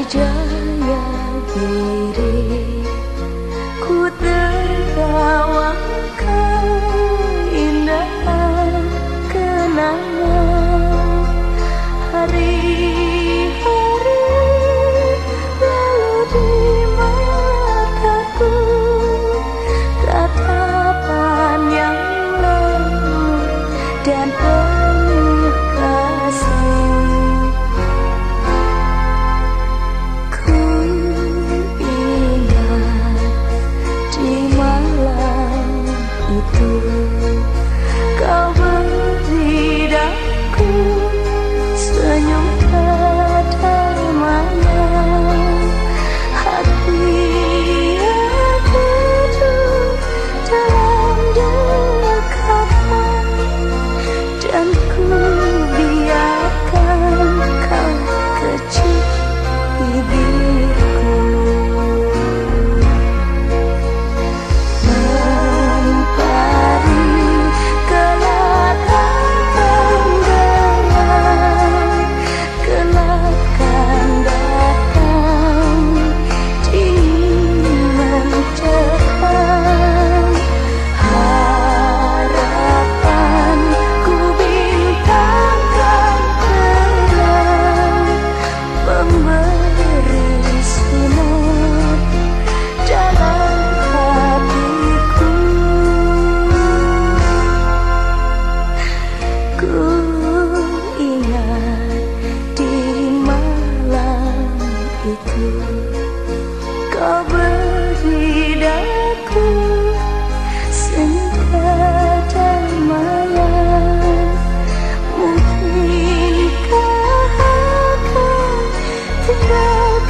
berjaya diri.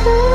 could